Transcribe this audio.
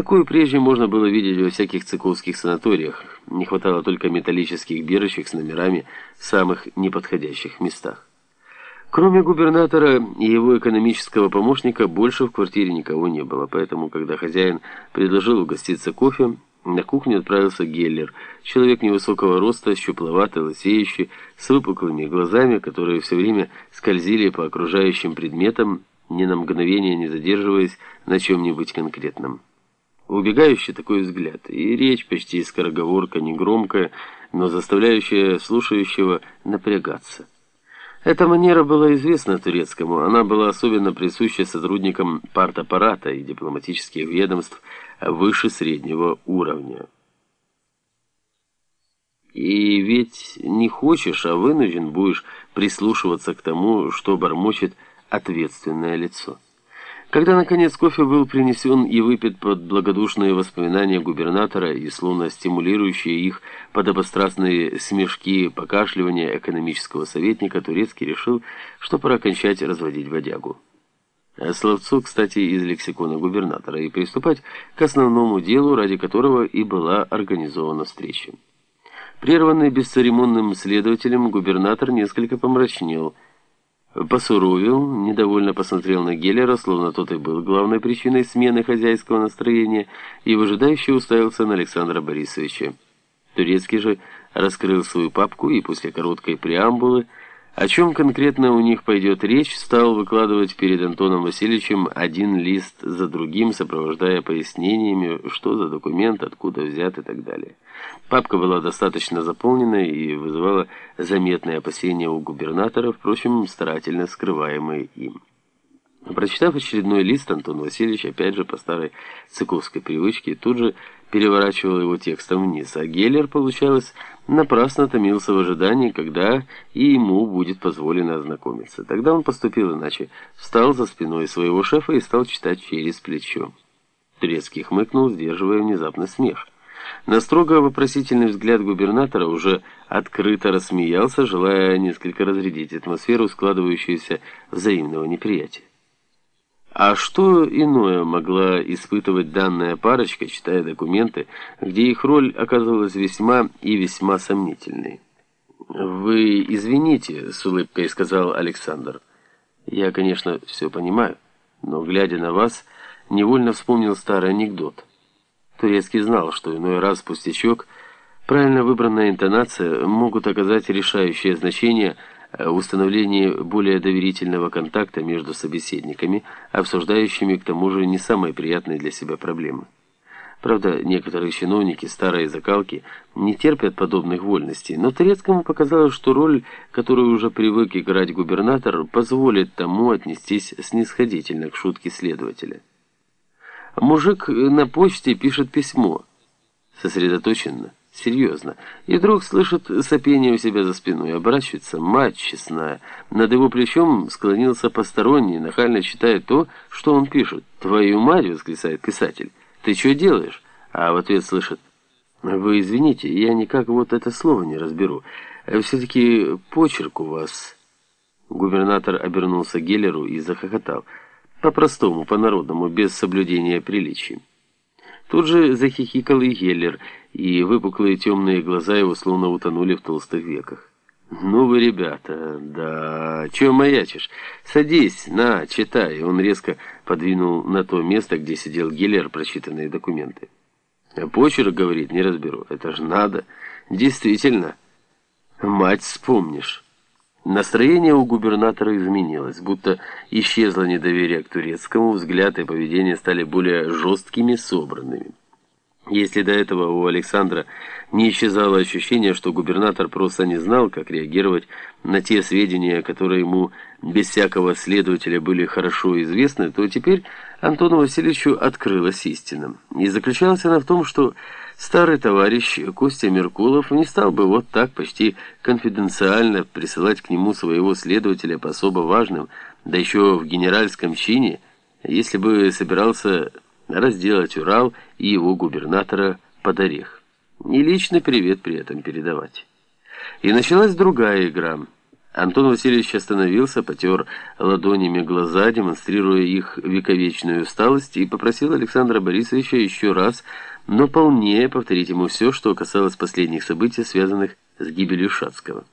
Такую прежде можно было видеть во всяких цыковских санаториях. Не хватало только металлических бирочек с номерами в самых неподходящих местах. Кроме губернатора и его экономического помощника, больше в квартире никого не было, поэтому, когда хозяин предложил угоститься кофе, на кухню отправился Геллер, человек невысокого роста, щупловатый, лысеющий, с выпуклыми глазами, которые все время скользили по окружающим предметам, ни на мгновение не задерживаясь на чем-нибудь конкретном. Убегающий такой взгляд, и речь почти скороговорка, негромкая, но заставляющая слушающего напрягаться. Эта манера была известна турецкому, она была особенно присуща сотрудникам партаппарата и дипломатических ведомств выше среднего уровня. И ведь не хочешь, а вынужден будешь прислушиваться к тому, что бормочет ответственное лицо. Когда, наконец, кофе был принесен и выпит под благодушные воспоминания губернатора и словно стимулирующие их подобострастные смешки покашливания экономического советника, Турецкий решил, что пора кончать разводить водягу. Словцу, кстати, из лексикона губернатора, и приступать к основному делу, ради которого и была организована встреча. Прерванный бесцеремонным следователем, губернатор несколько помрачнел – Посуровил, недовольно посмотрел на Геллера, словно тот и был главной причиной смены хозяйского настроения, и выжидающе уставился на Александра Борисовича. Турецкий же раскрыл свою папку и после короткой преамбулы о чем конкретно у них пойдет речь, стал выкладывать перед Антоном Васильевичем один лист за другим, сопровождая пояснениями, что за документ, откуда взят и так далее. Папка была достаточно заполнена и вызывала заметные опасения у губернатора, впрочем, старательно скрываемые им. Прочитав очередной лист, Антон Васильевич, опять же по старой цыковской привычке, тут же переворачивал его текстом вниз, а Геллер, получалось, напрасно томился в ожидании, когда и ему будет позволено ознакомиться. Тогда он поступил иначе, встал за спиной своего шефа и стал читать через плечо. Турецкий хмыкнул, сдерживая внезапный смех. На строго вопросительный взгляд губернатора уже открыто рассмеялся, желая несколько разрядить атмосферу складывающуюся взаимного неприятия. А что иное могла испытывать данная парочка, читая документы, где их роль оказалась весьма и весьма сомнительной? «Вы извините», — с улыбкой сказал Александр. «Я, конечно, все понимаю, но, глядя на вас, невольно вспомнил старый анекдот. Турецкий знал, что иной раз пустячок, правильно выбранная интонация могут оказать решающее значение — Э, установлении более доверительного контакта между собеседниками, обсуждающими к тому же не самые приятные для себя проблемы. Правда, некоторые чиновники старой закалки не терпят подобных вольностей, но Турецкому показалось, что роль, которую уже привык играть губернатор, позволит тому отнестись снисходительно к шутке следователя. Мужик на почте пишет письмо. Сосредоточенно. Серьезно. И вдруг слышит сопение у себя за спиной. Оборачивается мать честная. Над его плечом склонился посторонний, нахально читает то, что он пишет. «Твою мать!» — восклицает писатель. «Ты что делаешь?» А в ответ слышит. «Вы извините, я никак вот это слово не разберу. Все-таки почерк у вас...» Губернатор обернулся к Геллеру и захохотал. По-простому, по-народному, без соблюдения приличий. Тут же захихикал и Геллер, и выпуклые темные глаза его словно утонули в толстых веках. «Ну вы, ребята, да, чего маячишь? Садись, на, читай». Он резко подвинул на то место, где сидел Геллер, прочитанные документы. «Почерк, — говорит, — не разберу. Это же надо. Действительно. Мать вспомнишь». Настроение у губернатора изменилось, будто исчезло недоверие к турецкому, взгляд и поведение стали более жесткими, собранными. Если до этого у Александра не исчезало ощущение, что губернатор просто не знал, как реагировать на те сведения, которые ему без всякого следователя были хорошо известны, то теперь Антону Васильевичу открылась истина. И заключалась она в том, что старый товарищ Костя Меркулов не стал бы вот так почти конфиденциально присылать к нему своего следователя по особо важным, да еще в генеральском чине, если бы собирался разделать Урал и его губернатора под орех. И личный привет при этом передавать. И началась другая игра – Антон Васильевич остановился, потер ладонями глаза, демонстрируя их вековечную усталость, и попросил Александра Борисовича еще раз, но полнее повторить ему все, что касалось последних событий, связанных с гибелью Шацкого.